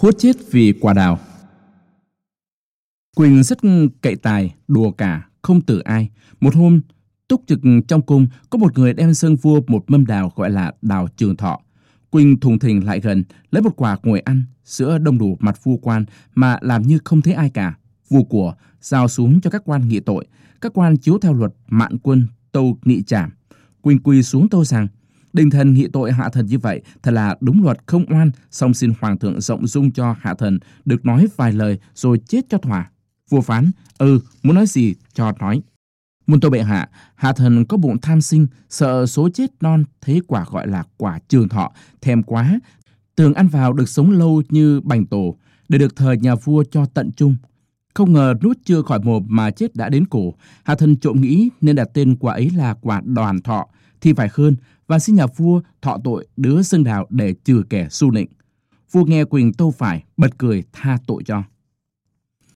hốt chết vì quả đào. Quỳnh rất cậy tài, đùa cả, không tử ai. Một hôm, túc trực trong cung, có một người đem sơn vua một mâm đào gọi là đào trường thọ. Quỳnh thùng thình lại gần, lấy một quả ngồi ăn, sữa đông đủ mặt vua quan mà làm như không thấy ai cả. Vua của giao xuống cho các quan nghị tội, các quan chiếu theo luật mạn quân, tâu nghị trảm. Quỳnh quỳ xuống tâu rằng, Đình thần nghị tội hạ thần như vậy, thật là đúng luật không oan, song xin hoàng thượng rộng dung cho hạ thần được nói vài lời rồi chết cho thỏa. Vua phán, ừ, muốn nói gì cho nói. Muôn tôi bệ hạ, hạ thần có bụng tham sinh, sợ số chết non thế quả gọi là quả trường thọ, thèm quá, tưởng ăn vào được sống lâu như bành tổ, để được thời nhà vua cho tận trung. Không ngờ nút chưa khỏi mồm mà chết đã đến cổ, hạ thần trộm nghĩ nên đặt tên quả ấy là quả đoàn thọ, thì phải hơn và xin nhà vua thọ tội đứa xương đào để trừ kẻ su nịnh. Vua nghe Quỳnh tâu phải, bật cười tha tội cho.